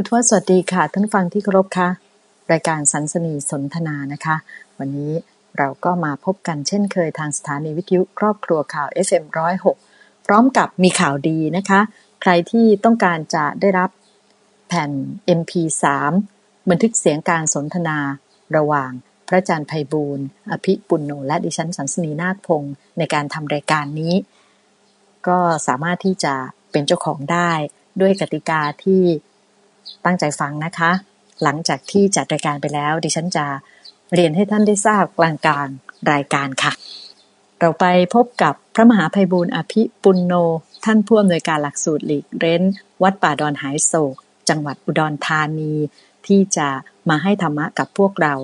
คุณทวสวัสดีค่ะ ท่านฟังที่เคารพค่ะ รายการสันสนีสนทนานะคะ วันนี้เราก็มาพบกันเช่นเคยทางสถานีวิทยุครอบครัวข่าว FM106 พร้อมกับมีข่าวดีนะคะ ใครที่ต้องการจะได้รับแผ่น MP3 บันทึกเสียงการสนทนาระหว่างพระอาจารย์ไพบูลย์อภิปุณโญและดิฉันสันสนีนาคพงศ์ในการทำรายการนี้ ก็สามารถที่จะเป็นเจ้าของได้ด้วยกติกาที่ ตั้งใจฟังนะคะ หลังจากที่จัดรายการไปแล้ว ดิฉันจะเรียนให้ท่านได้ทราบกลางกลางรายการค่ะ เราไปพบกับพระมหาภัยบูลย์อภิปุณโญท่านผู้อำนวยการหลักสูตรหลีกเร้น วัดป่าดอนหายโศก จังหวัดอุดรธานี ที่จะมาให้ธรรมะกับพวกเรา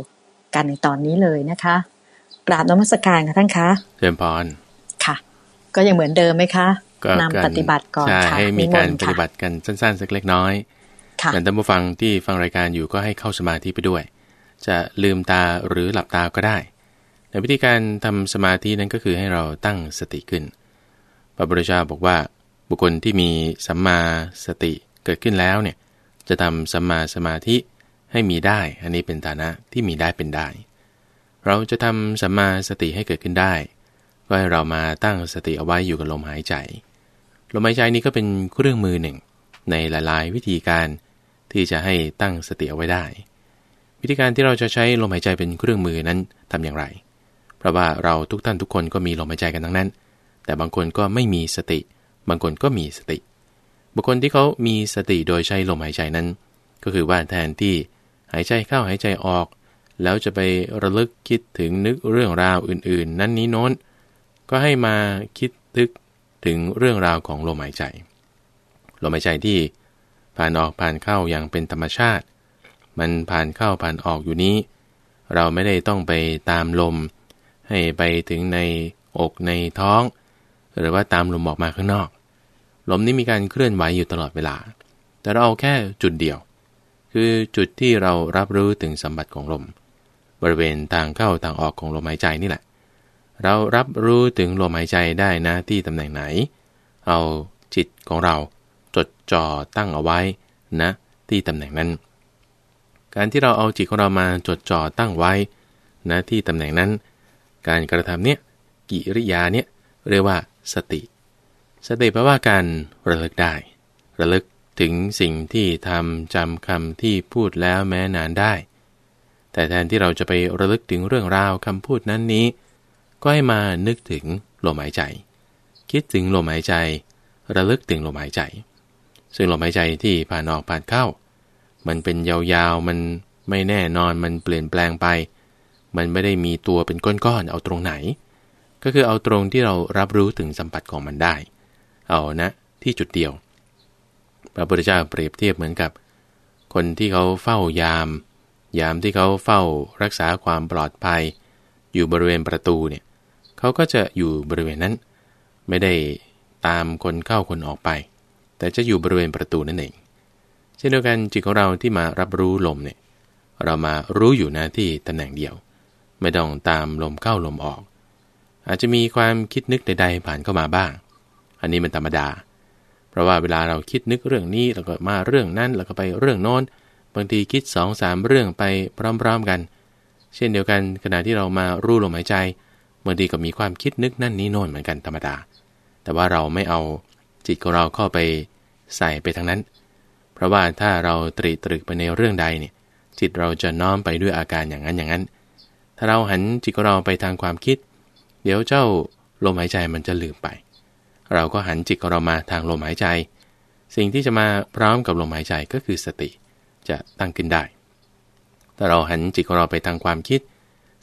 กันในตอนนี้เลยนะคะกราบนมัสการค่ะท่านคะเชิญพรค่ะ ก็ยังเหมือนเดิมไหมคะนำปฏิบัติก่อนค่ะให้มีการปฏิบัติกันสั้นๆสักเล็กน้อย แต่ท่านผู้ฟังที่ฟังรายการอยู่ก็ให้เข้าสมาธิไปด้วย จะลืมตาหรือหลับตาก็ได้ในวิธีการทำสมาธินั้นก็คือให้เราตั้งสติขึ้น พระพุทธเจ้าบอกว่า บุคคลที่มีสัมมาสติเกิดขึ้นแล้วเนี่ยจะทำสัมมาสมาธิให้มีได้ อันนี้เป็นฐานะที่มีได้เป็นได้ เราจะทำสัมมาสติให้เกิดขึ้นได้ ก็ให้เรามาตั้งสติเอาไว้อยู่กับลมหายใจ ลมหายใจนี้ก็เป็นเครื่องมือหนึ่ง ในหลาย ๆ วิธีการ ที่จะให้ตั้งสติเอาไว้ได้ วิธีการที่เราจะใช้ลมหายใจเป็นเครื่องมือนั้นทำอย่างไร เพราะว่าเราทุกท่านทุกคนก็มีลมหายใจกันทั้งนั้น แต่บางคนก็ไม่มีสติ บางคนก็มีสติ บุคคลที่เขามีสติโดยใช้ลมหายใจนั้น ก็คือว่าแทนที่หายใจเข้าหายใจออก แล้วจะไประลึกคิดถึงนึกเรื่องราวอื่นๆ นั้นนี้โน้น ก็ให้มาคิดนึกถึงเรื่องราวของลมหายใจ ลมหายใจที่ ผ่านออกผ่านเข้าอย่างเป็นธรรมชาติ มันผ่านเข้าผ่านออกอยู่นี้ เราไม่ได้ต้องไปตามลม ให้ไปถึงในอกในท้อง หรือว่าตามลมออกมาข้างนอก ลมนี้มีการเคลื่อนไหวอยู่ตลอดเวลา แต่เราเอาแค่จุดเดียว คือจุดที่เรารับรู้ถึงสัมบัติของลม บริเวณทางเข้าทางออกของลมหายใจนี่แหละ เรารับรู้ถึงลมหายใจได้นะที่ตำแหน่งไหน เอาจิตของเรา จ่อตั้งเอาไว้นะที่ตำแหน่งนั้น การที่เราเอาจิตของเรามาจดจ่อตั้งไว้นะที่ตำแหน่งนั้น การกระทำเนี้ยกิริยาเนี้ยเรียกว่าสติ สติแปลว่าการระลึกได้ ระลึกถึงสิ่งที่ทำจำคำที่พูดแล้วแม้นานได้ แต่แทนที่เราจะไประลึกถึงเรื่องราวคำพูดนั้นนี้ ก็ให้มานึกถึงลมหายใจ คิดถึงลมหายใจ ระลึกถึงลมหายใจ ซึ่งลมหายใจที่ผ่านออกผ่านเข้า มันเป็นยาวๆ มันไม่แน่นอน มันเปลี่ยนแปลงไป มันไม่ได้มีตัวเป็นก้อนๆ เอาตรงไหน ก็คือเอาตรงที่เรารับรู้ถึงสัมผัสของมันได้ เอานะที่จุดเดียว พระพุทธเจ้าเปรียบเทียบเหมือนกับ คนที่เขาเฝ้ายาม ยามที่เขาเฝ้ารักษาความปลอดภัย อยู่บริเวณประตูเนี่ย เขาก็จะอยู่บริเวณนั้น ไม่ได้ตามคนเข้าคนออกไป แต่จะอยู่บริเวณประตูนั่นเอง เช่นเดียวกันจิตของเราที่มารับรู้ลมเนี่ยเรามารู้อยู่หน้าที่ตำแหน่งเดียว ไม่ต้องตามลมเข้าลมออก อาจจะมีความคิดนึกใดๆผ่านเข้ามาบ้าง อันนี้มันธรรมดา เพราะว่าเวลาเราคิดนึกเรื่องนี้แล้วก็มาเรื่องนั้นแล้วก็ไปเรื่องโน้น บางทีคิด2อสามเรื่องไปพร้อมๆกัน เช่นเดียวกันขณะที่เรามารู้ลมหายใจบางทีก็มีความคิดนึกนั่นนี้โน้นเหมือนกันธรรมดา แต่ว่าเราไม่เอาจิตของเราเข้าไป ใส่ไปทางนั้น เพราะว่าถ้าเราตรีตรึกไปในเรื่องใดเนี่ยจิตเราจะน้อมไปด้วยอาการอย่างนั้นอย่างนั้น ถ้าเราหันจิตของเราไปทางความคิด เดี๋ยวเจ้าลมหายใจมันจะลืมไป เราก็หันจิตของเรามาทางลมหายใจ สิ่งที่จะมาพร้อมกับลมหายใจก็คือสติจะตั้งขึ้นได้ ถ้าเราหันจิตของเราไปทางความคิด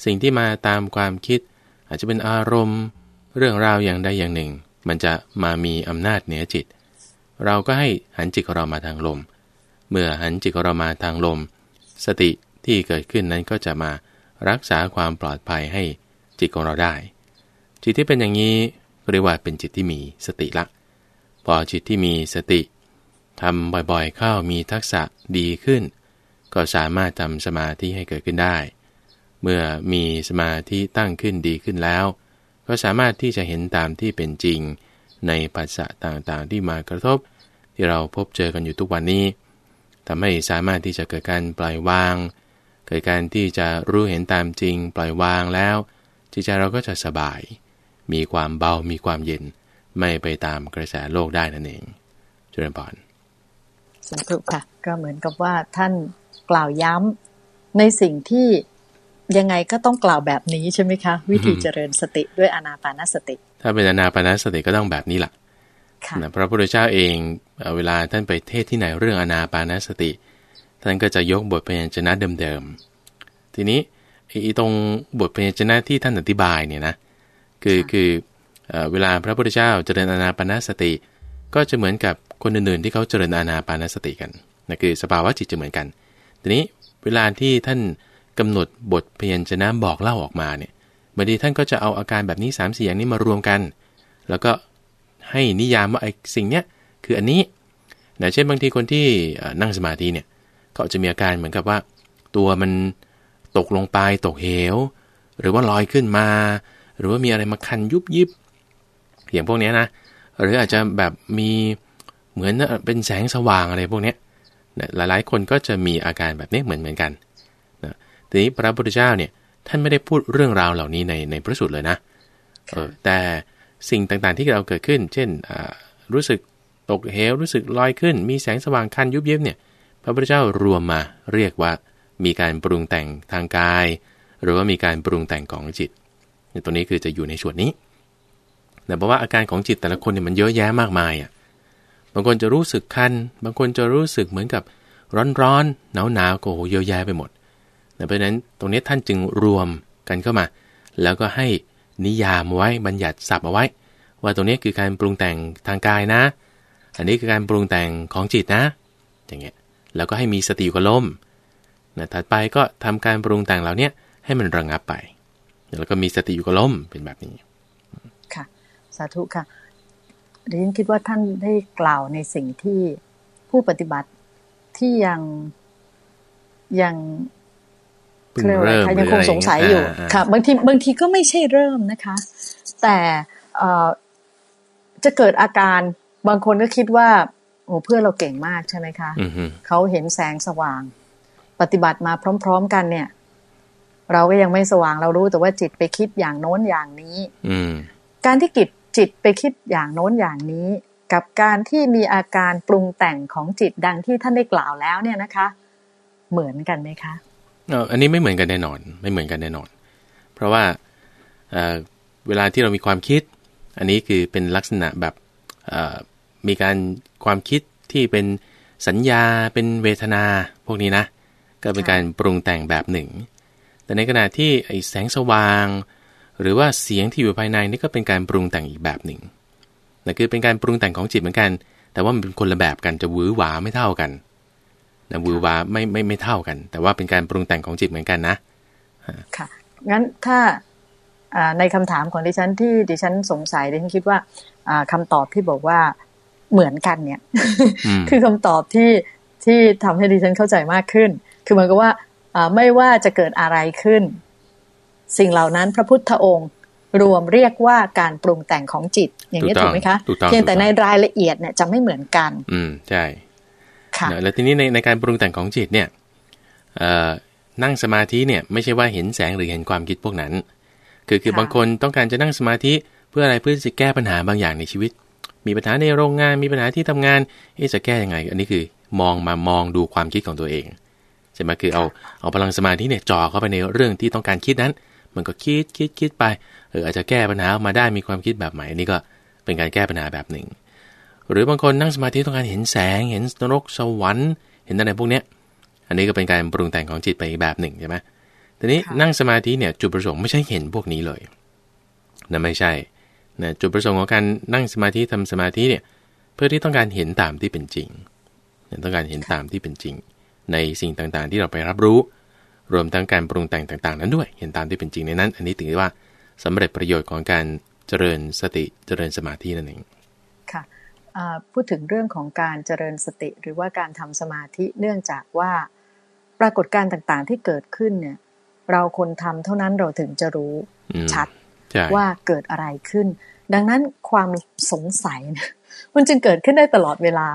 สิ่งที่มาตามความคิด อาจจะเป็นอารมณ์ เรื่องราวอย่างใดอย่างหนึ่ง มันจะมามีอำนาจเหนือจิต เราก็ให้หันจิตของเรามาทางลม เมื่อหันจิตของเรามาทางลม สติที่เกิดขึ้นนั้นก็จะมารักษาความปลอดภัยให้จิตของเราได้ จิตที่เป็นอย่างนี้เรียกว่าเป็นจิตที่มีสติละ พอจิตที่มีสติทำบ่อยๆเข้ามีทักษะดีขึ้น ก็สามารถทำสมาธิให้เกิดขึ้นได้ เมื่อมีสมาธิตั้งขึ้นดีขึ้นแล้ว ก็สามารถที่จะเห็นตามที่เป็นจริง ในปัสสะต่างๆที่มากระทบ ที่เราพบเจอกันอยู่ทุกวันนี้ทำให้สามารถที่จะเกิดการปล่อยวาง เกิดการที่จะรู้เห็นตามจริง ปล่อยวางแล้วจิตใจเราก็จะสบาย มีความเบา มีความเย็น ไม่ไปตามกระแสโลกได้นั่นเองจุลพรสาธุค่ะ ก็เหมือนกับว่าท่านกล่าวย้ำในสิ่งที่ยังไงก็ต้องกล่าวแบบนี้ใช่ไหมคะ วิธีเจริญสติด้วยอนาปานสติ ถ้าเป็นอนาปานสติก็ต้องแบบนี้แหละนะพระพุทธเจ้าเอง เวลาท่านไปเทศที่ไหนเรื่องอนาปานสติ ท่านก็จะยกบทพยัญชนะเดิมๆ ทีนี้อีตรงบทพยัญชนะที่ท่านอธิบายเนี่ยนะคือคือเวลาพระพุทธเจ้าเจริญอนาปานสติ ก็จะเหมือนกับคนอื่นๆที่เขาเจริญอนาปานสติกันนะคือสภาวะจิตจะเหมือนกัน ทีนี้เวลาที่ท่านกำหนดบทพยัญชนะบอกเล่าออกมาเนี่ยบางทีท่านก็จะเอาอาการแบบนี้3ามสี่อย่างนี้มารวมกัน แล้วก็ให้นิยามว่าไอ้สิ่งเนี้ย คืออันนี้นะเช่นบางทีคนที่นั่งสมาธิเนี่ยเขาจะมีอาการเหมือนกับว่า ตัวมันตกลงไปตกเหว หรือว่าลอยขึ้นมา หรือว่ามีอะไรมาคันยุบยิบอย่างพวกนี้นะ หรืออาจจะแบบมีเหมือนเป็นแสงสว่างอะไรพวกนี้หลายๆ คนก็จะมีอาการแบบนี้เหมือนเหมือนกันนะทีนี้พระพุทธเจ้าเนี่ยท่านไม่ได้พูดเรื่องราวเหล่านี้ในในพระสูตรเลยนะ แต่สิ่งต่างๆที่เราเกิดขึ้น เช่นรู้สึก ตกเหวรู้สึกลอยขึ้น มีแสงสว่างคันยุบเยิบเนี่ย พระพุทธเจ้ารวมมาเรียกว่ามีการปรุงแต่งทางกาย หรือว่ามีการปรุงแต่งของจิตตัวนี้คือจะอยู่ในส่วนนี้ แต่เพราะว่าอาการของจิตแต่ละคนเนี่ยมันเยอะแยะมากมายอะบางคนจะรู้สึกคัน บางคนจะรู้สึกเหมือนกับร้อนๆหนาวๆก็โหเยอะแยะไปหมดเพราะนั้นตรงนี้ท่านจึงรวมกันเข้ามา แล้วก็ให้นิยามไว้บัญญัติศัพท์เอาไว้ ว่าตรงนี้คือการปรุงแต่งทางกายนะ อันนี้คือการปรุงแต่งของจิตนะ อย่างเงี้ย แล้วก็ให้มีสติอยู่กับลมนะถัดไปก็ทำการปรุงแต่งเหล่านี้ให้มันระงับไป แล้วก็มีสติอยู่กับลมเป็นแบบนี้ ค่ะ สาธุค่ะดิฉันคิดว่าท่านได้กล่าวในสิ่งที่ผู้ปฏิบัติที่ยังยังเริ่มยังคงสงสัยอยู่ค่ะบางทีบางทีก็ไม่ใช่เริ่มนะคะ แต่จะเกิดอาการ บางคนก็คิดว่า โอ้เพื่อนเราเก่งมากใช่ไหมคะเขาเห็นแสงสว่าง ปฏิบัติมาพร้อม ๆ กันเนี่ย เราก็ยังไม่สว่างเรารู้แต่ว่าจิตไปคิดอย่างโน้นอย่างนี้อืการที่จิตจิตไปคิดอย่างโน้นอย่างนี้ กับการที่มีอาการปรุงแต่งของจิตดังที่ท่านได้กล่าวแล้วเนี่ยนะคะ เหมือนกันไหมคะอันนี้ไม่เหมือนกันแน่นอน ไม่เหมือนกันแน่นอน เพราะว่าเวลาที่เรามีความคิด อันนี้คือเป็นลักษณะแบบ มีการความคิดที่เป็นสัญญาเป็นเวทนาพวกนี้นะ ก็เป็นการปรุงแต่งแบบหนึ่ง แต่ในขณะที่ไอ้แสงสว่าง หรือว่าเสียงที่อยู่ภายในนี่ก็เป็นการปรุงแต่งอีกแบบหนึ่งนั่นคือเป็นการปรุงแต่งของจิตเหมือนกัน แต่ว่ามันเป็นคนละแบบกันจะวื้อหวาไม่เท่ากันนะวือวาไม่ไม่ไม่เท่ากัน แต่ว่าเป็นการปรุงแต่งของจิตเหมือนกันนะค่ะงั้นถ้าในคำถามของดิฉันที่ดิฉันสงสัยดิฉันคิดว่าคำตอบที่บอกว่า เหมือนกันเนี่ย คือคำตอบที่ที่ทำให้ดิฉันเข้าใจมากขึ้น คือเหมือนกับว่าไม่ว่าจะเกิดอะไรขึ้น สิ่งเหล่านั้นพระพุทธองค์รวมเรียกว่าการปรุงแต่งของจิต อย่างนี้ถูกไหมคะเพียงแต่ในรายละเอียดเนี่ยจะไม่เหมือนกัน อืมใช่แล้วทีนี้ในในการปรุงแต่งของจิตเนี่ยนั่งสมาธิเนี่ยไม่ใช่ว่าเห็นแสงหรือเห็นความคิดพวกนั้น คือคือบางคนต้องการจะนั่งสมาธิเพื่ออะไรเพื่อจะแก้ปัญหาบางอย่างในชีวิต มีปัญหาในโรงงานมีปัญหาที่ทำงานจะแก้ยังไง อันนี้คือมองมามองดูความคิดของตัวเองใช่ไหมคือเอาเอาพลังสมาธิเนี่ยจ่อเข้าไปในเรื่องที่ต้องการคิดนั้น มันก็คิดคิดคิดไปเอออาจจะแก้ปัญหาออกมาได้มีความคิดแบบใหม่นี่ก็เป็นการแก้ปัญหาแบบหนึ่ง หรือบางคนนั่งสมาธิต้องการเห็นแสง เห็นนรกสวรรค์เห็นอะไรพวกเนี้ยอันนี้ก็เป็นการปรุงแต่งของจิตไปอีกแบบหนึ่งใช่ไหมทีนี้นั่งสมาธิเนี่ยจุดประสงค์ไม่ใช่เห็นพวกนี้เลยนั่นไม่ใช่ นะจุดประสงค์ของการนั่งสมาธิทำสมาธิเนี่ยเพื่อที่ต้องการเห็นตามที่เป็นจริงต้องการเห็นตามที่เป็นจริง ในสิ่งต่างๆ ที่เราไปรับรู้ รวมทั้งการปรุงแต่งต่าง ๆ นั้นด้วย เห็นตามที่เป็นจริงในนั้น อันนี้ถือว่าสำเร็จประโยชน์ของการเจริญสติเจริญสมาธินั่นเองพูดถึงเรื่องของการเจริญสติหรือว่าการทำสมาธิเนื่องจากว่าปรากฏการณ์ต่างๆ ที่เกิดขึ้นเนี่ยเราคนทำเท่านั้นเราถึงจะรู้ชัด ว่าเกิดอะไรขึ้น ดังนั้นความสงสัยนะมันจึงเกิดขึ้นได้ตลอดเวลา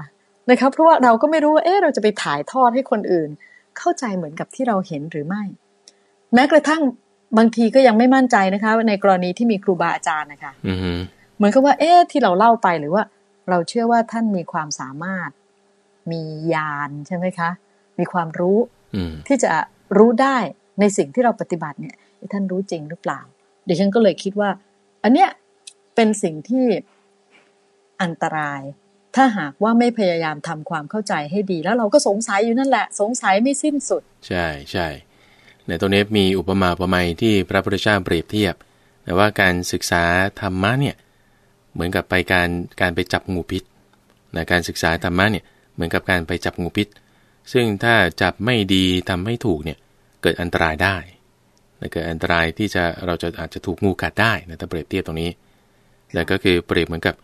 นะคะเพราะว่าเราก็ไม่รู้ว่าเอ๊ะเราจะไปถ่ายทอดให้คนอื่น เข้าใจเหมือนกับที่เราเห็นหรือไม่ แม้กระทั่งบางทีก็ยังไม่มั่นใจนะคะ ในกรณีที่มีครูบาอาจารย์นะคะเหมือนกับว่า เอ๊ะที่เราเล่าไปหรือว่า เราเชื่อว่าท่านมีความสามารถ มีญาณใช่ไหมคะ มีความรู้ที่จะรู้ได้ในสิ่งที่เราปฏิบัติเนี่ยท่านรู้จริงหรือเปล่า เดี๋ยวฉันก็เลยคิดว่า อันเนี้ยเป็นสิ่งที่อันตราย ถ้าหากว่าไม่พยายามทำความเข้าใจให้ดี แล้วเราก็สงสัยอยู่นั่นแหละ สงสัยไม่สิ้นสุด ใช่ใช่ในตรงนี้มีอุปมาอุปไมยที่พระพุทธเจ้าเปรียบเทียบแต่ว่าการศึกษาธรรมะเนี่ยเหมือนกับไปการการไปจับงูพิษนะการศึกษาธรรมะเนี่ยเหมือนกับการไปจับงูพิษ ซึ่งถ้าจับไม่ดีทำไม่ถูกเนี่ยเกิดอันตรายได้ เกิดอันตรายที่จะเราจะอาจจะถูกงูกัดได้นะถ้าเปรียบเทียบตรงนี้แล้วก็คือเปรียบเหมือนกับ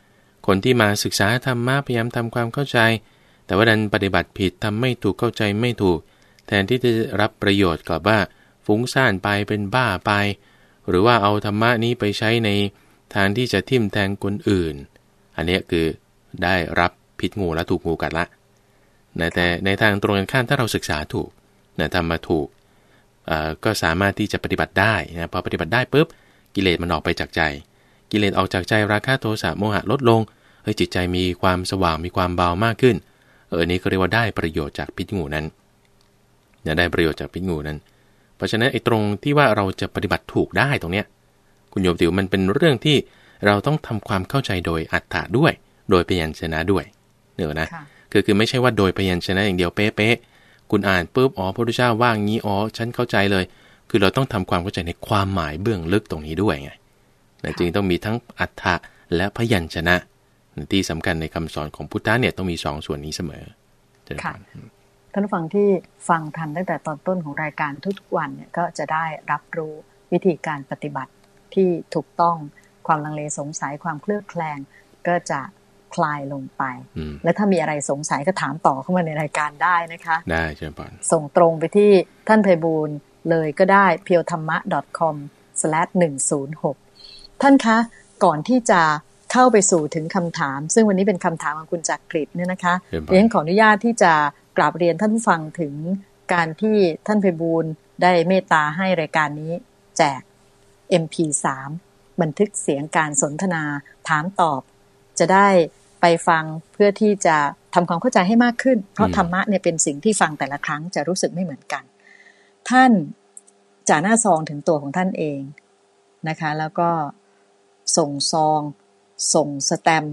คนที่มาศึกษาธรรมะพยายามทำความเข้าใจ แต่ว่าดันปฏิบัติผิดทำไม่ถูกเข้าใจไม่ถูก แทนที่จะรับประโยชน์กลับว่าฟุ้งซ่านไปเป็นบ้าไป หรือว่าเอาธรรมะนี้ไปใช้ในทางที่จะทิ่มแทงคนอื่น อันนี้คือได้รับพิษงูและถูกงูกัดละนะแต่ในทางตรงกันข้ามถ้าเราศึกษาถูกนะทำมาถูก ก็สามารถที่จะปฏิบัติได้นะพอปฏิบัติได้ปุ๊บกิเลสมันออกไปจากใจ กิเลสออกจากใจราคะโทสะโมหะลดลงเฮ้ยจิตใจมีความสว่างมีความเบามากขึ้น เออนี้ก็เรียกว่าได้ประโยชน์จากพิษงูนั้นจะได้ประโยชน์จากพิษงูนั้น เพราะฉะนั้นไอ้ตรงที่ว่าเราจะปฏิบัติถูกได้ตรงเนี้ยคุณโยมติวมันเป็นเรื่องที่เราต้องทำความเข้าใจโดยอัตถะด้วย โดยพยัญชนะด้วยเนอะนะคือคือไม่ใช่ว่าโดยพยัญชนะอย่างเดียวเป๊ะ คุณอ่านปุ๊บอ๋อพระพุทธเจ้าว่างี้อ๋อฉันเข้าใจเลย คือเราต้องทำความเข้าใจในความหมายเบื้องลึกตรงนี้ด้วยไงจึงต้องมีทั้งอัฏฐะและพยัญชนะที่สำคัญในคำสอนของพุทธะเนี่ยต้องมีสองส่วนนี้เสมอค่ะท่านผู้ฟังที่ฟังทันตั้งแต่ตอนต้นของรายการทุกๆวันเนี่ยก็จะได้รับรู้วิธีการปฏิบัติที่ถูกต้องความลังเลสงสัยความเคลือบแคลงก็จะ คลายลงไป และถ้ามีอะไรสงสัยก็ถามต่อเข้ามาในรายการได้นะคะ ได้เชิญปอนส่งตรงไปที่ท่านไพบูลเลยก็ได้ p e o t h a m m a com /106 ท่านคะ ก่อนที่จะเข้าไปสู่ถึงคำถาม ซึ่งวันนี้เป็นคำถามของคุณจักกริดเนี่ยนะคะเรียนขออนุญาตที่จะกราบเรียนท่านผู้ฟังถึงการที่ท่านไพบูลได้เมตตาให้รายการนี้แจก MP3 บันทึกเสียงการสนทนาถามตอบ จะได้ ไปฟังเพื่อที่จะทำความเข้าใจให้มากขึ้น เพราะธรรมะเนี่ยเป็นสิ่งที่ฟังแต่ละครั้งจะรู้สึกไม่เหมือนกัน ท่านจ่าหน้าซองถึงตัวของท่านเองนะคะ แล้วก็ส่งซอง ส่งสแตม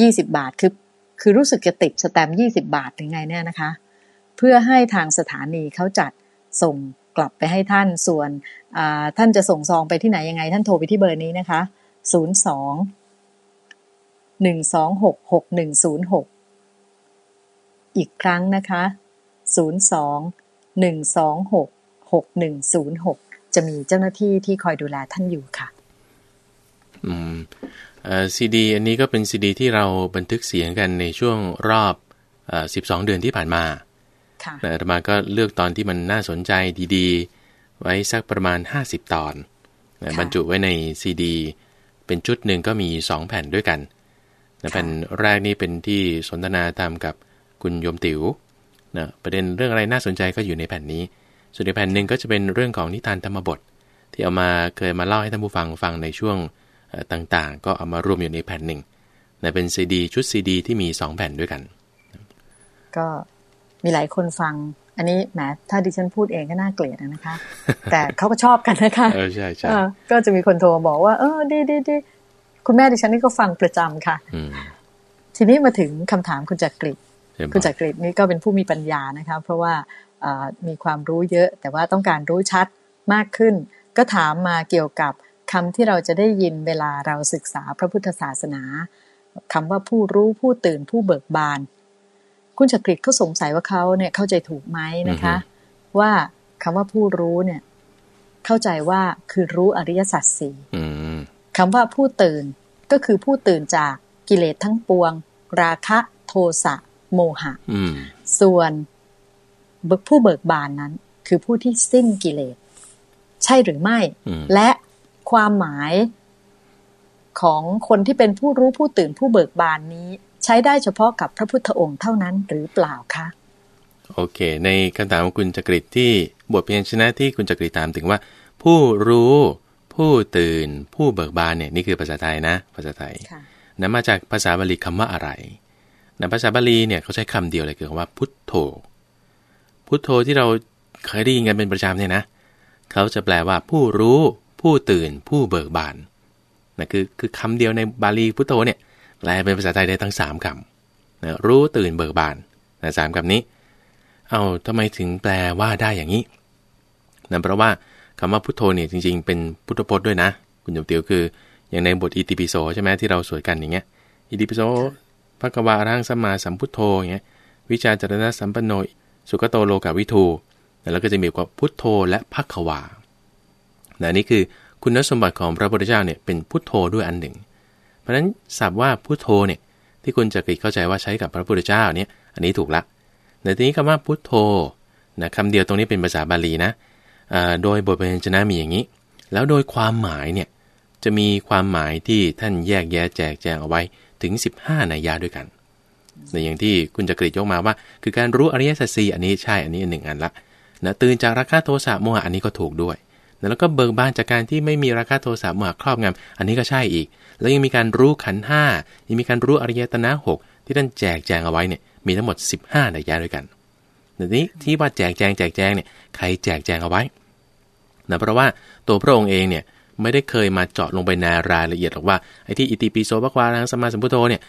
ยี่สิบบาทคือคือรู้สึกจะติดสแตมยี่สิบาทหรือไงเนี่ยนะคะ เพื่อให้ทางสถานีเขาจัดส่งกลับไปให้ท่านส่วนท่านจะส่งซองไปที่ไหนยังไง ท่านโทรไปที่เบอร์นี้นะคะศู นย์สองหนึ่งสองหกหกหนึ่งศูนย์หกอีกครั้งนะคะศูนย์สองหนึ่งสองหกหกหนึ่งศูนย์หกจะมีเจ้าหน้าที่ที่คอยดูแลท่านอยู่ค่ะ อืมซีดีอันนี้ก็เป็นซีดีที่เราบันทึกเสียงกันในช่วงรอบสิบสองเดือนที่ผ่านมาค่ะอาตมาก็เลือกตอนที่มันน่าสนใจดีๆ ไว้สักประมาณ 50 ตอน บรรจุไว้ในซีดี เป็นชุดหนึ่งก็มี 2 แผ่นด้วยกัน แผ่นแรกนี่เป็นที่สนทนาตามกับคุณโยมติ๋วนะประเด็นเรื่องอะไรน่าสนใจก็อยู่ในแผ่นนี้ ส่วนในแผ่นหนึ่งก็จะเป็นเรื่องของนิทานธรรมบท ที่เอามาเคยมาเล่าให้ท่านผู้ฟังฟังในช่วงต่างๆ ก็เอามารวมอยู่ในแผ่นหนึ่งนะเป็นซีดีชุดซีดีที่มี2แผ่นด้วยกัน ก็มีหลายคนฟัง อันนี้แหมถ้าดิฉันพูดเองก็น่าเกลียดนะคะ แต่เขาก็ชอบกันนะคะ เออใช่ใช่ก็จะมีคนโทรบอกว่า เออดีดีดี คุณแม่ดิฉันนี่ก็ฟังประจำค่ะทีนี้มาถึงคำถามคุณจักริดคุณจักริดนี่ก็เป็นผู้มีปัญญานะคะเพราะว่ามีความรู้เยอะ แต่ว่าต้องการรู้ชัดมากขึ้น ก็ถามมาเกี่ยวกับคำที่เราจะได้ยินเวลาเราศึกษาพระพุทธศาสนาคำว่าผู้รู้ผู้ตื่นผู้เบิกบาน คุณจักริดเขาสงสัยว่าเขาเนี่ยเข้าใจถูกไหมนะคะ ว่าคำว่าผู้รู้เนี่ย เข้าใจว่าคือรู้อริยสัจสี่ คำว่าผู้ตื่นก็คือผู้ตื่นจากกิเลสทั้งปวง ราคะโทสะโมหะส่วนผู้เบิกบานนั้น คือผู้ที่สิ้นกิเลส ใช่หรือไม่ และความหมายของคนที่เป็นผู้รู้ผู้ตื่นผู้เบิกบานนี้ ใช้ได้เฉพาะกับพระพุทธองค์เท่านั้นหรือเปล่าคะโอเค ในคำถามของคุณจักริดที่บทเพียนชนะที่คุณจักริดถามถึงว่า ผู้รู้ ผู้ตื่นผู้เบิกบานเนี่ยนี่คือภาษาไทยนะภาษาไทยนั้นมาจากภาษาบาลีคำว่าอะไรในภาษาบาลีเนี่ยเขาใช้คำเดียวเลยคือคำว่าพุทโธ พุทโธที่เราเคยได้ยินกันเป็นประจำเนี่ยนะเขาจะแปลว่าผู้รู้ ผู้ตื่น ผู้เบิกบานนะคือคือคำเดียวในบาลีพุทโธเนี่ยแปลเป็นภาษาไทยได้ทั้ง 3คำนะรู้ตื่นเบิกบานนะสามคำนี้ เอาทำไมถึงแปลว่าได้อย่างนี้นั่นเพราะว่า คำว่าพุทโธเนี่ยจริง ๆ เป็นพุทธพจน์ด้วยนะ คุณยมเตียวคือ อย่างในบทอิติปิโสใช่ไหมที่เราสวดกันอย่างเงี้ยอิติปิโสพระกวาร่างสมาสัมพุทโธอย่างเงี้ยวิชาจารณะสัมปันโนสุกโตโลกาวิทูแล้วก็จะมีว่าพุทโธและพักวานะนี่คือคุณสมบัติของพระพุทธเจ้าเนี่ยเป็นพุทโธด้วยอันหนึ่ง เพราะฉะนั้นศัพท์ว่าพุทโธเนี่ยที่คุณจะกิเข้าใจว่าใช้กับพระพุทธเจ้าเนี่ยอันนี้ถูกละแต่ทีนี้คำว่าพุทโธนะคำเดียวตรงนี้เป็นภาษาบาลีนะ โดยบทเป็นชนะมีอย่างนี้ แล้วโดยความหมายเนี่ยจะมีความหมายที่ท่านแยกแยะแจกแจงเอาไว้ถึง 15นัยยะด้วยกันในอย่างที่คุณจะกรีดยกมาว่า คือการรู้อริยสัจสี่อันนี้ใช่อันนี้อันหนึ่งอันละนะตื่นจากราคะโทสะโมหะอันนี้ก็ถูกด้วยแล้วก็เบิกบานจากการที่ไม่มีราคะโทสะโมหะครอบงำอันนี้ก็ใช่อีก แล้วยังมีการรู้ขันห้ายังมีการรู้อริยตนะหกที่ท่านแจกแจงเอาไว้เนี่ยมีทั้งหมด 15นัยยะด้วยกัน แต่นี้ที่ว่าแจกแจงแจกแจงเนี่ยใครแจกแจงเอาไว้นะเพราะว่าตัวพระองค์เองเนี่ยไม่ได้เคยมาเจาะลงไปในรายละเอียดหรอกว่าไอ้ที่อิติปิโสภควารังสมาสัมพุทโธเนี่ย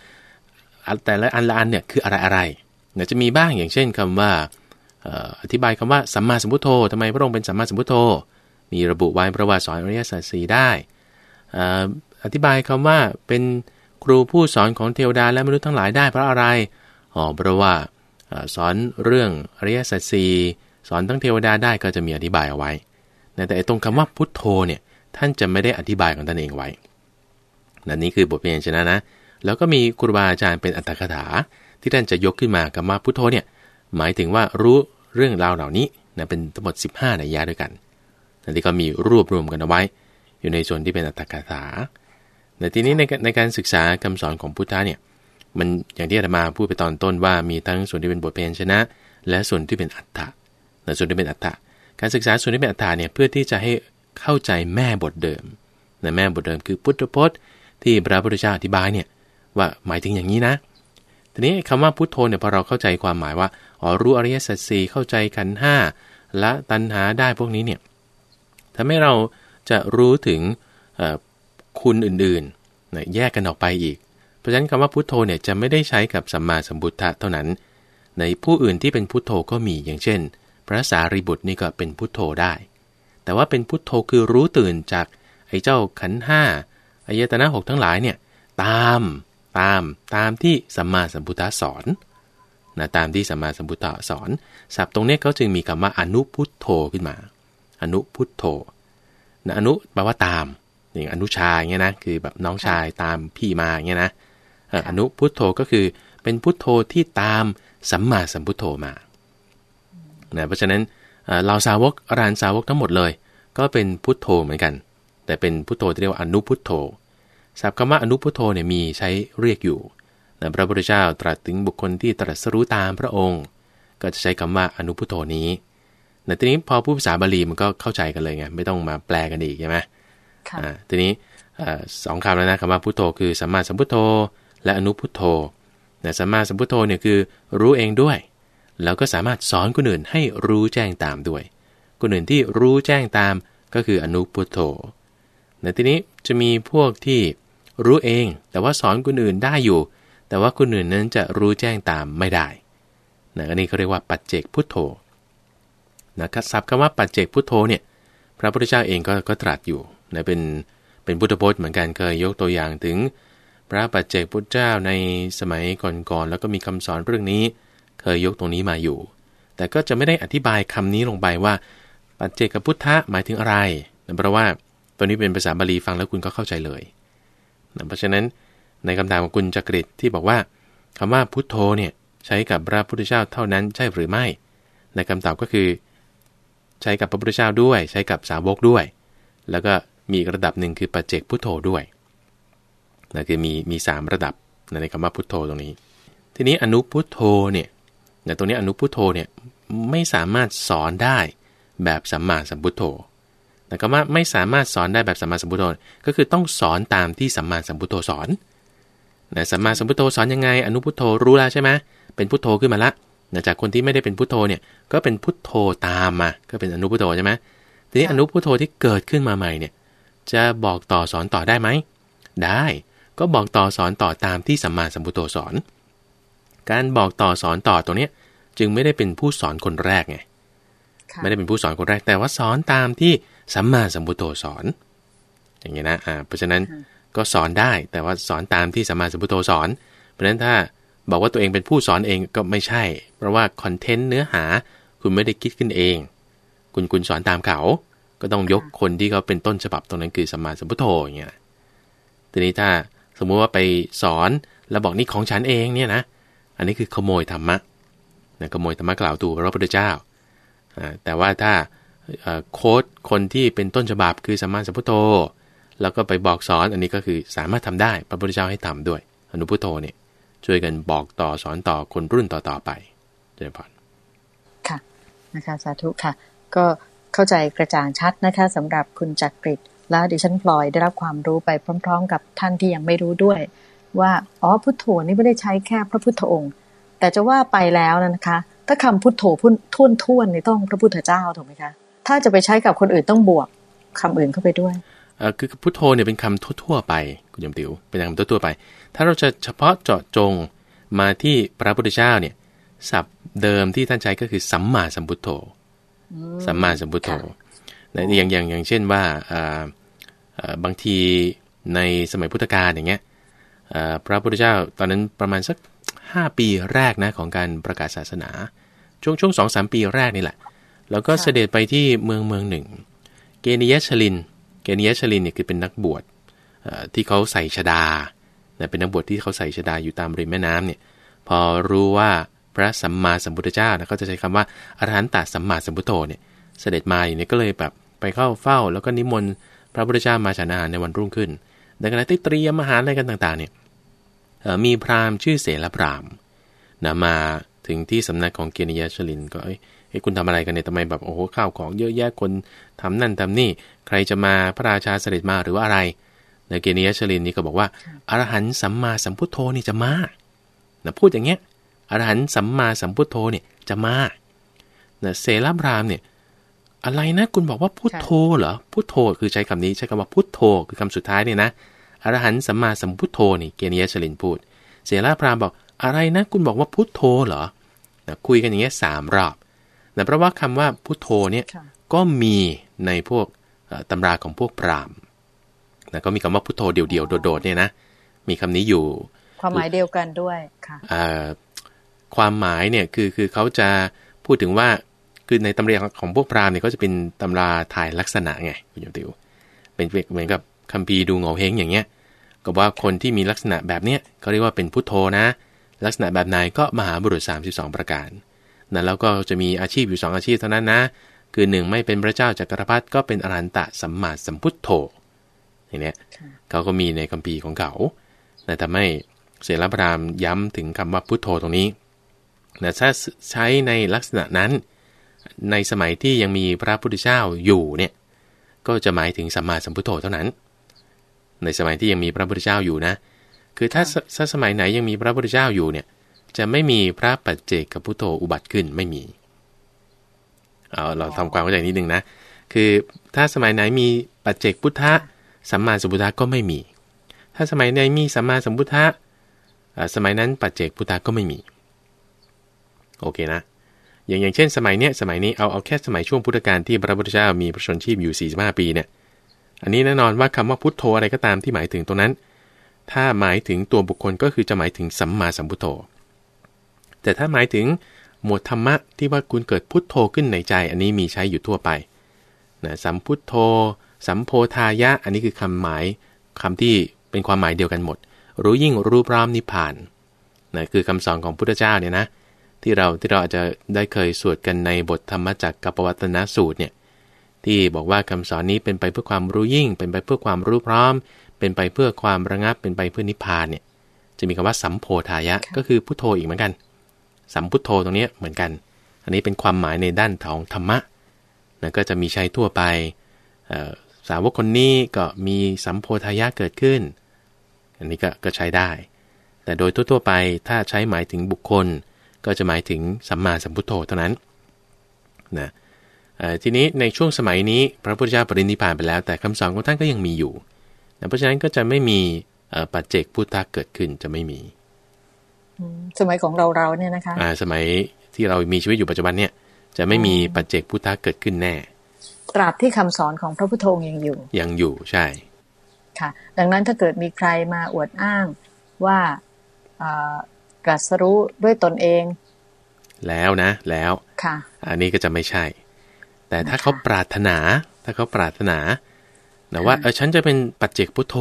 แต่ละอันละอันเนี่ยคืออะไรอะไรเนี่ยจะมีบ้างอย่างเช่นคำว่าอธิบายคำว่าสัมมาสัมพุทโธทำไมพระองค์เป็นสัมมาสัมพุทโธ มีระบุไว้ประวัติสอนอริยสัจสีได้อธิบายคำว่าเป็นครูผู้สอนของเทวดาและมนุษย์ทั้งหลายได้เพราะอะไรอ๋อเพราะว่า สอนเรื่องอริยสัจสีสอนทั้งเทวดาได้ก็จะมีอธิบายเอาไว้ แต่ตรงคำว่าพุทโธเนี่ยท่านจะไม่ได้อธิบายของท่านเองไว้นั่นนี้คือบทเรียนชนะนะ แล้วก็มีครูบาอาจารย์เป็นอัตถกถา ที่ท่านจะยกขึ้นมากับมาพุทโธเนี่ยหมายถึงว่ารู้เรื่องราวเหล่านี้นะเป็นทั้งหมด 15นัยยะด้วยกันนั่นที่ก็มีรวบรวมกันเอาไว้ อยู่ในส่วนที่เป็นอัตถกถาแต่ทีนี้ในในการศึกษาคำสอนของพุทธะเนี่ย มันอย่างที่อาตมาพูดไปตอนต้นว่ามีทั้งส่วนที่เป็นบทเพลงชนะ และส่วนที่เป็นอัตถะและส่วนที่เป็นอัตถะการศึกษาส่วนที่เป็นอัตถะเนี่ยเพื่อที่จะให้เข้าใจแม่บทเดิมนะแม่บทเดิมคือพุทธพจน์ที่พระพุทธเจ้าอธิบายเนี่ยว่าหมายถึงอย่างนี้นะ ทีนี้คำว่าพุทโธเนี่ยพอเราเข้าใจความหมายว่าอ๋อรู้อริยสัจสี่เข้าใจขันห้าละตัณหาได้พวกนี้เนี่ยทำให้เราจะรู้ถึงคุณอื่นๆ แยกกันออกไปอีก ราะฉะนั้นคำว่าพุทโธเนี่ยจะไม่ได้ใช้กับสัมมาสัมพุทธะเท่านั้น ในผู้อื่นที่เป็นพุทโธก็มีอย่างเช่น พระสารีบุตรนี่ก็เป็นพุทโธได้ แต่ว่าเป็นพุทโธคือรู้ตื่นจากไอ้เจ้าขันห้าอายตนะหกทั้งหลายเนี่ยตามตามตามที่สัมมาสัมพุทธะสอนนะตามที่สัมมาสัมพุทธะสอนศัพท์ตรงนี้เขาจึงมีคำว่าอนุพุทโธขึ้นมา อนุพุทโธนะอนุแปลว่าตามอย่างอนุชายเงี้ยนะคือแบบน้องชายตามพี่มาเงี้ยนะ อนุพุทโธก็คือเป็นพุทโธที่ตามสัมมาสัมพุทโธมานะเพราะฉะนั้นเราสาวกอรานสาวกทั้งหมดเลย ก็เป็นพุทโธเหมือนกัน แต่เป็นพุทโธที่เรียกว่าอนุพุทโธศัพท์คำว่าอนุพุทโธเนี่ยมีใช้เรียกอยู่นะพระพุทธเจ้าตรัสถึงบุคคลที่ตรัสรู้ตามพระองค์ ก็จะใช้คำว่าอนุพุทโธนี้แต่ทีนี้พอผู้ภาษาบาลีมันก็เข้าใจกันเลยไงไม่ต้องมาแปลกันอีกใช่ไหมค่ะทีนี้สองคำแล้วนะคำว่าพุทโธคือสัมมาสัมพุทโธ และอนุพุทโธแต่สัมมาสัมพุทโธเนี่ยคือรู้เองด้วย แล้วก็สามารถสอนคนอื่นให้รู้แจ้งตามด้วย คนอื่นที่รู้แจ้งตามก็คืออนุพุทโธในที่นี้จะมีพวกที่รู้เองแต่ว่าสอนคนอื่นได้อยู่ แต่ว่าคนอื่นนั้นจะรู้แจ้งตามไม่ได้นะอันนี้เขาเรียกว่าปัจเจกพุทโธนะครับศัพท์คำว่าปัจเจกพุทโธเนี่ยพระพุทธเจ้าเองก็ก็ตรัสอยู่นะเป็นเป็นพุทธพจน์เหมือนกันเคยยกตัวอย่างถึง พระปัจเจกพุทธเจ้าในสมัยก่อนๆแล้วก็มีคำสอนเรื่องนี้ เคยยกตรงนี้มาอยู่ แต่ก็จะไม่ได้อธิบายคำนี้ลงไปว่า ปัจเจกพุทธะหมายถึงอะไรเพราะว่าตัวนี้เป็นภาษาบาลีฟังแล้วคุณก็เข้าใจเลยเพราะฉะนั้นในคำถามของคุณจักริดที่บอกว่าคำว่าพุทโธเนี่ยใช้กับพระพุทธเจ้าเท่านั้นใช่หรือไม่ ในคำตอบก็คือ ใช้กับพระพุทธเจ้าด้วย ใช้กับสาวกด้วย แล้วก็มีระดับหนึ่งคือปัจเจกพุทโธด้วย นั่นคือมีมีสระดับในคำว่าพุทโธตรงนี้ ทีนี้อนุพุทโธเนี่ยในตรงนี้อนุพุทโธเนี่ยไม่สามารถสอนได้แบบสัมมาสัมพุทโธแต่ก็ว่าไม่สามารถสอนได้แบบสัมมาสัมพุทโธก็คือต้องสอนตามที่สัมมาสัมพุทโธสอนนะสัมมาสัมพุทโธสอนยังไง อนุพุทโธรู้แล้วใช่ไหมเป็นพุทโธขึ้นมาละนะจากคนที่ไม่ได้เป็นพุทโธเนี่ยก็เป็นพุทโธตามมา ก็เป็นอนุพุทโธใช่ไหมทีนี้อนุพุทโธที่เกิดขึ้นมาใหม่เนี่ยจะบอกต่อสอนต่อได้ไหม ได้ ก็บอกต่อสอนต่อตามที่สัมมาสัมพุทโธสอน การบอกต่อสอนต่อตรงนี้จึงไม่ได้เป็นผู้สอนคนแรกไงไม่ได้เป็นผู้สอนคนแรก แต่ว่าสอนตามที่สัมมาสัมพุทโธสอน อย่างเงี้ยนะอ่าเพราะฉะนั้นก็สอนได้แต่ว่าสอนตามที่สัมมาสัมพุทโธสอน เพราะฉะนั้นถ้าบอกว่าตัวเองเป็นผู้สอนเองก็ไม่ใช่ เพราะว่าคอนเทนต์เนื้อหาคุณไม่ได้คิดขึ้นเอง คุณคุณสอนตามเขา ก็ต้องยกคนที่เขาเป็นต้นฉบับตรงนั้นคือสัมมาสัมพุทโธอย่างเงี้ยทีนี้ถ้า สมมุติว่าไปสอนแล้วบอกนี่ของฉันเองเนี่ยนะ อันนี้คือขโมยธรรมะนะขโมยธรรมะกล่าวตูพระพุทธเจ้า แต่ว่าถ้าโค้ดคนที่เป็นต้นฉบับคือสัมมาสัมพุทโธ แล้วก็ไปบอกสอนอันนี้ก็คือสามารถทำได้ พระพุทธเจ้าให้ทำด้วย อนุพุทโธเนี่ยช่วยกันบอกต่อสอนต่อคนรุ่นต่อๆไปเจริญพรค่ะนะคะสาธุค่ะ ก็เข้าใจกระจ่างชัดนะคะสำหรับคุณจักริด และดิฉันพลอยได้รับความรู้ไปพร้อม ๆ กับท่านที่ยังไม่รู้ด้วย ว่าอ๋อพุทโธนี่ไม่ได้ใช้แค่พระพุทธองค์ แต่จะว่าไปแล้วนะคะ ถ้าคำพุทโธพุ่นทุ่นทุ่นนี่ต้องพระพุทธเจ้าถูกไหมคะถ้าจะไปใช้กับคนอื่นต้องบวกคำอื่นเข้าไปด้วยเออคือพุทโธเนี่ยเป็นคำทั่วๆไปคุณยมติวเป็นคำทั่วๆไป ถ้าเราจะเฉพาะเจาะจงมาที่พระพุทธเจ้าเนี่ยศัพท์เดิมที่ท่านใช้ก็คือสัมมาสัมพุทโธสัมมาสัมพุทโธ อย่างอย่างอย่างเช่นว่าบางทีในสมัยพุทธกาลอย่างเงี้ยพระพุทธเจ้าตอนนั้นประมาณสัก 5 ปีแรกนะของการประกาศศาสนา ช่วงช่วงสองสามปีแรกนี่แหละ แล้วก็เสด็จไปที่เมืองเมืองหนึ่ง เกนิยชลิน เกนิยชลินเนี่ยคือเป็นนักบวชที่เขาใส่ชดาเป็นนักบวชที่เขาใส่ชดาอยู่ตามริมแม่น้ำเนี่ยพอรู้ว่าพระสัมมาสัมพุทธเจ้านะเขาจะใช้คำว่าอรหันตสัมมาสัมพุทโธเนี่ยเสด็จมาอย่างนี้ก็เลยแบบ ไปเข้าเฝ้า แล้วก็นิมนต์พระพุทธเจ้ามาฉันอาหารในวันรุ่งขึ้น ดังนั้นที่เตรียมอาหารอะไรกันต่างๆเนี่ยมีพราหมณ์ชื่อเสลพราหมณ์นะมาถึงที่สำนักของเกียรติยชลินก็เอ้คุณทำอะไรกันเนี่ยทำไมแบบโอ้โหข้าวของเยอะแยะคนทำนั่นทำนี่ ใครจะมาพระราชาเสด็จมาหรือว่าอะไรในเกียริยชลินนี่ก็บอกว่าอรหันสัมมาสัมพุทโธนี่จะมานะพูดอย่างเงี้ยอรหันสัมมาสัมพุทโธเนี่ยจะมานะเสลพราหมณ์เนี่ย อะไรนะคุณบอกว่าพุทโธเหรอพุทโธคือใช้คำนี้ใช้คำว่าพุทโธคือคำสุดท้ายเนี่ยนะอรหันสัมมาสัมพุทโธนี่เกณียชลินพูด เสราพรามบอกอะไรนะคุณบอกว่าพุทโธเหรอนะคุยกันอย่างเงี้ยสามรอบนะเพราะว่าคำว่าพุทโธเนี่ยก็มีในพวกตำราของพวกพราหมณ์นะก็มีคำว่าพุทโธเดี่ยวๆโดดๆเนี่ยนะมีคำนี้อยู่ ความหมายเดียวกันด้วยค่ะความหมายเนี่ยคือคือเขาจะพูดถึงว่า คือในตำราของพวกพราหมณ์เนี่ยก็จะเป็นตำราถ่ายลักษณะไงคุณโยมติว เป็นเหมือนกับคัมภีร์ดูเงาเฮงอย่างเงี้ยก็ว่าคนที่มีลักษณะแบบเนี้ยเขาเรียกว่าเป็นพุทโธนะ ลักษณะแบบไหนก็มหาบุรุษ 32 ประการนั่นแล้วก็จะมีอาชีพอยู่ 2 อาชีพเท่านั้นนะ คือ 1 ไม่เป็นพระเจ้าจักรพรรดิก็เป็นอรันตะสัมมาสัมพุทโธอย่างเนี้ยเขาก็มีในคัมภีร์ของเขาแต่ทำให้เสรพรามย้ำถึงคำว่าพุทโธตรงนี้แต่ถ้าใช้ในลักษณะนั้น ในสมัยที่ยังมีพระพุทธเจ้าอยู่เนี่ยก็จะหมายถึงสัมมาสัมพุทโธเท่านั้น ในสมัยที่ยังมีพระพุทธเจ้าอยู่นะ คือถ้าถ้าสมัยไหนยังมีพระพุทธเจ้าอยู่เนี่ยจะไม่มีพระปัจเจกพุทโธอุบัติขึ้นไม่มีเอาเราทำความเข้าใจนิดนึงนะ คือถ้าสมัยไหนมีปัจเจกพุทธะสัมมาสัมพุทธะก็ไม่มี ถ้าสมัยไหนมีสัมมาสัมพุทธะสมัยนั้นปัจเจกพุทธะก็ไม่มี โอเคนะ อย่างอย่างเช่นสมัยเนี้ยสมัยนี้เอาเอาแค่สมัยช่วงพุทธกาลที่พระพุทธเจ้ามีประชนชีพอยู่ 45 ปีเนี่ยอันนี้แน่นอนว่าคำว่าพุทโธอะไรก็ตามที่หมายถึงตรงนั้น ถ้าหมายถึงตัวบุคคลก็คือจะหมายถึงสัมมาสัมพุทโธ แต่ถ้าหมายถึงหมวดธรรมะที่ว่าคุณเกิดพุทโธขึ้นในใจ อันนี้มีใช้อยู่ทั่วไปนะสัมพุทโธ สัมโพธายะ อันนี้คือคำหมายคำที่เป็นความหมายเดียวกันหมด รู้ยิ่งรู้พร้อมนิพพานนะคือคำสอนของพุทธเจ้าเนี่ยนะ ที่เราที่เราอาจจะได้เคยสวดกันในบทธรรมจักรกับปวัตนสูตรเนี่ยที่บอกว่าคำสอนนี้เป็นไปเพื่อความรู้ยิ่ง เป็นไปเพื่อความรู้พร้อม เป็นไปเพื่อความระงับเป็นไปเพื่อนิพพานเนี่ยจะมีคำว่าสัมโพธายะ ก็คือพุทโธอีกเหมือนกัน สัมพุทโธตรงนี้เหมือนกัน อันนี้เป็นความหมายในด้านของธรรมะนะก็จะมีใช้ทั่วไปสาวกคนนี้ก็มีสัมโพธายะเกิดขึ้น อันนี้ก็ก็ใช้ได้ แต่โดยทั่วๆไปถ้าใช้หมายถึงบุคคล ก็จะหมายถึงสัมมาสัมพุทโธเท่านั้นนะทีนี้ในช่วงสมัยนี้พระพุทธเจ้าปรินิพพานไปแล้ว แต่คำสอนของท่านก็ยังมีอยู่นะเพราะฉะนั้นก็จะไม่มีปัจเจกพุทธะเกิดขึ้นจะไม่มี สมัยของเราเราเนี่ยนะคะอ่าสมัยที่เรามีชีวิตอยู่ปัจจุบันเนี่ย จะไม่มีปัจเจกพุทธะเกิดขึ้นแน่ ตราบที่คำสอนของพระพุทโธยังอยู่ ยังอยู่ใช่ ค่ะ ดังนั้นถ้าเกิดมีใครมาอวดอ้างว่า ตรัสรู้ด้วยตนเอง แล้วนะ แล้วค่ะ อันนี้ก็จะไม่ใช่ แต่ถ้าเขาปรารถนา ถ้าเขาปรารถนาแต่ว่าเออฉันจะเป็นปัจเจกพุทโธ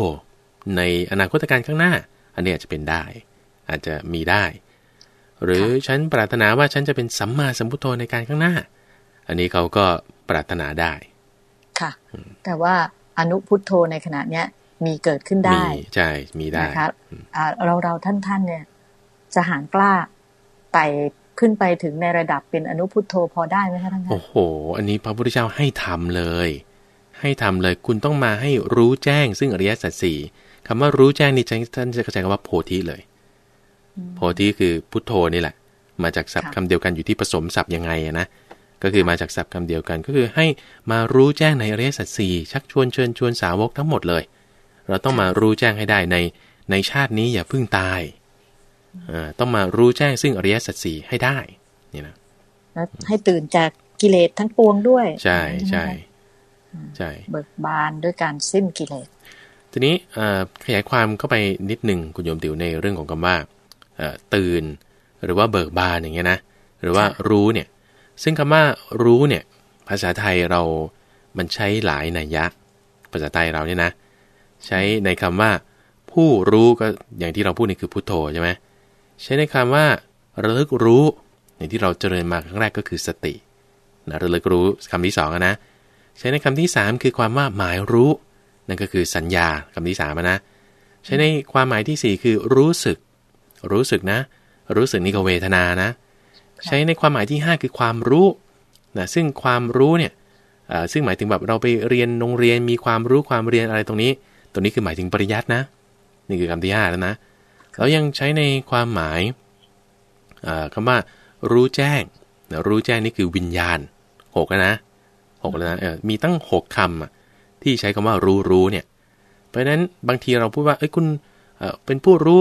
ในอนาคตการข้างหน้า อันนี้อาจจะเป็นได้ อาจจะมีได้ หรือฉันปรารถนาว่าฉันจะเป็นสัมมาสัมพุทโธในการข้างหน้า อันนี้เขาก็ปรารถนาได้ ค่ะ แต่ว่าอนุพุทโธในขณะเนี้ยมีเกิดขึ้นได้ ใช่ มีได้นะครับเราเราท่านท่านเนี่ย จะหารกล้าไต่ขึ้นไปถึงในระดับเป็นอนุพุทโธพอได้ไหมคะท่านโอ้โห อันนี้พระพุทธเจ้าให้ทำเลย ให้ทำเลยคุณต้องมาให้รู้แจ้งซึ่งอริยสัจสี่คำว่ารู้แจ้งนี่ท่านจะเข้าใจคำว่าโพธิเลย โพธิคือพุทโธนี่แหละ มาจากศัพท์คำเดียวกันอยู่ที่ผสมศัพท์ยังไงนะก็คือมาจากศัพท์คำเดียวกันก็คือให้มารู้แจ้งในอริยสัจสี่ชักชวนเชิญชวนสาวกทั้งหมดเลย เราต้องมารู้แจ้งให้ได้ในในชาตินี้อย่าเพิ่งตาย ต้องมารู้แจ้งซึ่งอริยสัจสี่ให้ได้นี่นะให้ตื่นจากกิเลสทั้งปวงด้วย ใช่ใช่ใช่เบิกบานด้วยการสิ้นกิเลสทีนี้ขยายความเข้าไปนิดหนึ่งคุณโยมติวในเรื่องของคำว่าตื่น หรือว่าเบิกบานอย่างเงี้ยนะหรือว่ารู้เนี่ย ซึ่งคำว่ารู้เนี่ย ภาษาไทยเรามันใช้หลายนัยยะ ภาษาไทยเราเนี่ยนะ ใช้ในคำว่า ผู้รู้ก็อย่างที่เราพูดนี่คือพุทโธใช่ไหม ใช้ในคำว่า ระลึกรู้อย่างที่เราเจริญมาครั้งแรกก็คือสตินะระลึกรู้คำที่สองนะใช้ในคำที่สามคือความว่าหมายรู้ นั่นก็คือสัญญาคำที่สามนะใช้ในความหมายที่สี่คือรู้สึก รู้สึกนะ รู้สึกนี่ก็เวทนานะ ใช้ในความหมายที่ 5 คือความรู้นะซึ่งความรู้เนี่ยซึ่งหมายถึงแบบเราไปเรียนโรงเรียนมีความรู้ความเรียนอะไรตรงนี้ ตรงนี้คือหมายถึงปริยัตินะ นี่คือคำที่5แล้วนะ เรายังใช้ในความหมายคำว่ารู้แจ้งนะรู้แจ้งนี่คือวิญญาณ6แล้วนะหกแล้วนะมีตั้ง6คำที่ใช้คำว่ารู้รู้เนี่ย เพราะฉะนั้นบางทีเราพูดว่าเอ้ยคุณเป็นผู้รู้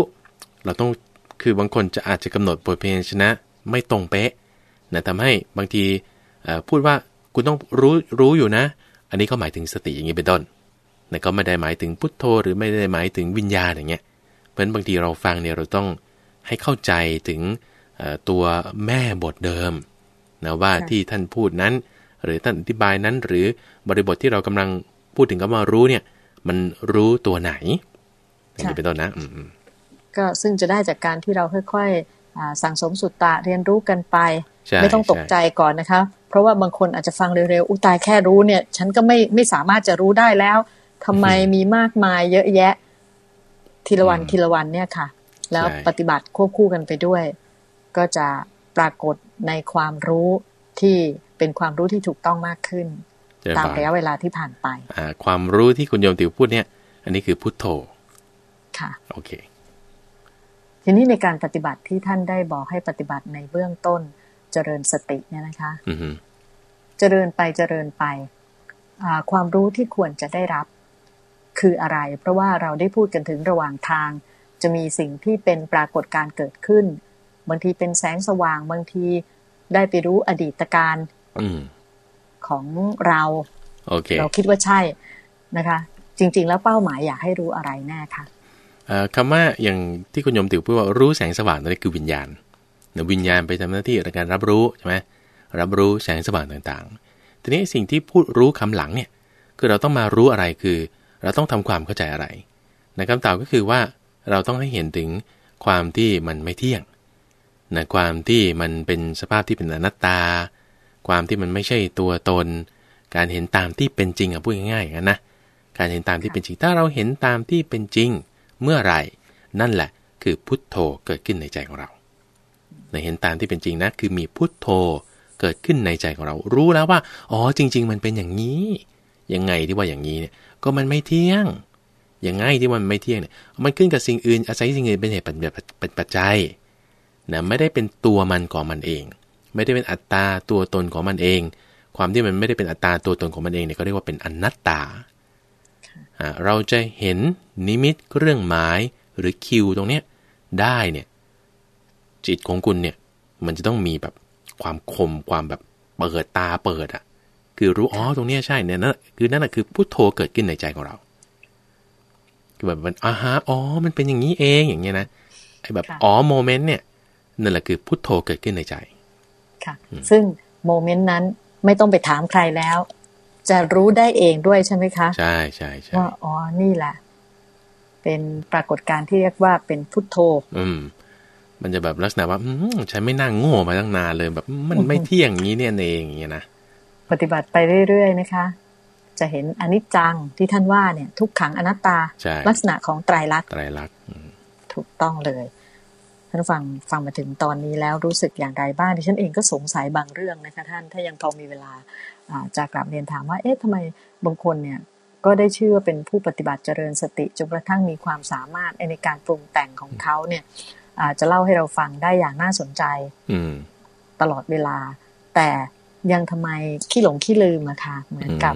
เราต้องคือบางคนจะอาจจะกำหนดบทเพลงชนะไม่ตรงเป๊ะนะทำให้บางทีพูดว่าคุณต้องรู้รู้อยู่นะ อันนี้ก็หมายถึงสติอย่างนี้เป็นต้นนะก็ไม่ได้หมายถึงพุทโธหรือไม่ได้หมายถึงวิญญาณอย่างเงี้ย เพราะฉะนั้นบางทีเราฟังเนี่ยเราต้องให้เข้าใจถึงตัวแม่บทเดิมนะว่าที่ท่านพูดนั้น หรือท่านอธิบายนั้น หรือบริบทที่เรากำลังพูดถึงคำว่ารู้เนี่ย มันรู้ตัวไหนอย่างนี้เป็นต้นนะอืมก็ซึ่งจะได้จากการที่เราค่อยสั่งสมสุตตะเรียนรู้กันไป ไม่ต้องตกใจก่อนนะคะ เพราะว่าบางคนอาจจะฟังเร็วๆอุตายแค่รู้เนี่ย ฉันก็ไม่ไม่สามารถจะรู้ได้แล้วทำไมมีมากมายเยอะแยะ ทีละวันทีละวันเนี่ยค่ะ แล้วปฏิบัติควบคู่กันไปด้วย ก็จะปรากฏในความรู้ที่เป็นความรู้ที่ถูกต้องมากขึ้น ตามระยะเวลาที่ผ่านไปความรู้ที่คุณโยมติวพูดเนี่ย อันนี้คือพุทโธค่ะ โอเค ทีนี้ในการปฏิบัติที่ท่านได้บอกให้ปฏิบัติในเบื้องต้นเจริญสติเนี่ยนะคะเจริญไปเจริญไปความรู้ที่ควรจะได้รับ คืออะไร เพราะว่าเราได้พูดกันถึงระหว่างทาง จะมีสิ่งที่เป็นปรากฏการเกิดขึ้น บางทีเป็นแสงสว่างบางทีได้ไปรู้อดีตการของเรา okay. เราคิดว่าใช่นะคะ จริง ๆ แล้วเป้าหมายอยากให้รู้อะไรแน่คะคำว่าอย่างที่คุณโยมติวพูดว่ารู้แสงสว่างนั่นคือวิญญาณวิญญาณไปทำหน้าที่ในการรับรู้ใช่ไหมรับรู้แสงสว่างต่างๆ ทีนี้สิ่งที่พูดรู้คำหลังเนี่ย คือเราต้องมารู้อะไรคือ เราต้องทำความเข้าใจอะไรในคำตอบก็คือว่าเราต้องให้เห็นถึงความที่มันไม่เที่ยงนะความที่มันเป็นสภาพที่เป็นอนัตตา ความที่มันไม่ใช่ตัวตน การเห็นตามที่เป็นจริงอะพูดง่ายๆอย่างนั้นนะการเห็นตามที่เป็นจริง ถ้าเราเห็นตามที่เป็นจริงเมื่อไหร่ นั่นแหละคือพุทโธเกิดขึ้นในใจของเราในเห็นตามที่เป็นจริงนะคือมีพุทโธเกิดขึ้นในใจของเรา รู้แล้วว่า อ๋อจริง ๆ มันเป็นอย่างนี้ ยังไงที่ว่าอย่างนี้เนี่ย ก็มันไม่เที่ยง อยังไงที่มันไม่เที่ยงเนี่ย มันขึ้นกับสิ่งอื่น อาศัยสิ่งอื่นเป็นเหตุเป็นปัจจัยนะไม่ได้เป็นตัวมันของมันเอง ไม่ได้เป็นอัตตาตัวตนของมันเอง ความที่มันไม่ได้เป็นอัตตาตัวตนของมันเองเนี่ยก็เรียกว่าเป็นอนัตตา เราจะเห็นนิมิตเครื่องหมายหรือคิวตรงเนี้ยได้เนี่ยจิตของคุณเนี่ยมันจะต้องมีแบบความคมความแบบเปิดตาเปิดอะ คือรู้อ๋อตรงนี้ใช่เนี่ยนั่นคือนั่นแหละคือพุทโธเกิดขึ้นในใจของเราคือแบบมันอ่าฮะอ๋อมันเป็นอย่างนี้เองอย่างเงี้ยนะไอ้แบบอ๋อ moment เนี่ยนั่นแหละคือพุทโธเกิดขึ้นในใจค่ะซึ่ง moment นั้นไม่ต้องไปถามใครแล้ว จะรู้ได้เองด้วยใช่ไหมคะ ใช่ใช่ใช่ว่าอ๋อนี่แหละเป็นปรากฏการณ์ที่เรียกว่าเป็นพุทโธ อืม มันจะแบบลักษณะว่า อืฉันไม่นั่งโง่มาตั้งนานเลยแบบ มันไม่เที่ยงงี้เนี่ยเองอย่างเงี้ยนะ ปฏิบัติไปเรื่อยๆนะคะ จะเห็นอนิจจังที่ท่านว่าเนี่ย ทุกขังอนัตตา ลักษณะของไตรลักษณ์ไตรลักษณ์ถูกต้องเลยท่านฟังฟังมาถึงตอนนี้แล้วรู้สึกอย่างไรบ้างดิฉันเองก็สงสัยบางเรื่องนะคะ ท่านถ้ายังพอมีเวลาจะกลับเรียนถามว่า เอ๊ะทำไมบางคนเนี่ยก็ได้ชื่อว่าเป็นผู้ปฏิบัติเจริญสติจนกระทั่งมีความสามารถในการปรุงแต่งของเขาเนี่ยอาจจะเล่าให้เราฟังได้อย่างน่าสนใจตลอดเวลา แต่ ยังทำไมขี้หลงขี้ลืมอะค่ะเหมือนกับ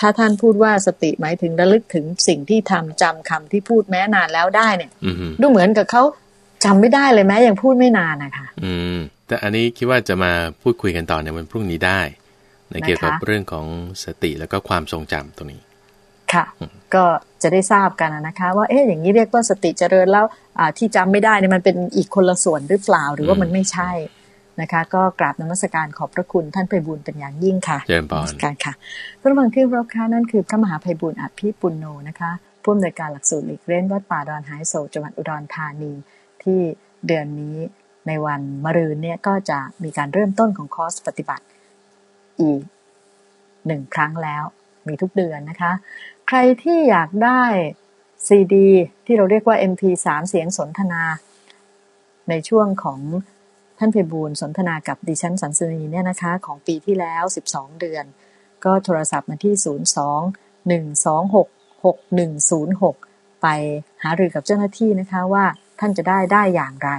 ถ้าท่านพูดว่าสติหมายถึงระลึกถึงสิ่งที่ทำจำคำที่พูดแม้นานแล้วได้เนี่ยดูเหมือนกับเขาจำไม่ได้เลยแม้ยังพูดไม่นานนะคะอืมแต่อันนี้คิดว่าจะมาพูดคุยกันต่อในวันพรุ่งนี้ได้ในเกี่ยวกับเรื่องของสติแล้วก็ความทรงจำตรงนี้ ค่ะ ก็จะได้ทราบกันนะคะ ว่าเอ๊ะอย่างนี้เรียกว่าสติเจริญแล้วที่จำไม่ได้เนี่ยมันเป็นอีกคนละส่วนหรือเปล่า หรือว่ามันไม่ใช่ นะคะ ก็กราบนมัสการขอบพระคุณท่านไพบุญเป็นอย่างยิ่งค่ะเจริญพรการค่ะระหว่างที่รับค่านั่นคือพระมหาไพบุญอภิปุณโนนะคะผู้อำนวยการหลักสูตรหลีกเล่นวัดป่าดอนหายโศจังหวัดอุดรธานีที่เดือนนี้ในวันมะรืนเนี่ยก็จะมีการเริ่มต้นของคอร์สปฏิบัติอีกหนึ่งครั้งแล้ว มีทุกเดือนนะคะ ใครที่อยากได้ซีดีที่เราเรียกว่า MP3 เสียงสนทนา ในช่วงของ ท่านเพบูลสนทนากับดิฉันสันสนีเนี่ยนะคะ ของปีที่แล้ว 12 เดือน ก็โทรศัพท์มาที่ 02 126 6106 ไปหารือกับเจ้าหน้าที่นะคะว่าท่านจะได้ได้อย่างไร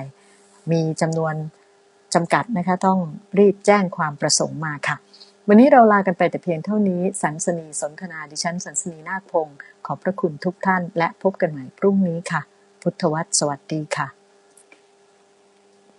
มีจำนวนจำกัดนะคะต้องรีบแจ้งความประสงค์มาค่ะ วันนี้เราลากันไปแต่เพียงเท่านี้ สันสนีสนทนาดิฉันสันสนีนาคพงศ์ขอบพระคุณทุกท่าน และพบกันใหม่พรุ่งนี้ค่ะ พุทธวัตรสวัสดีค่ะ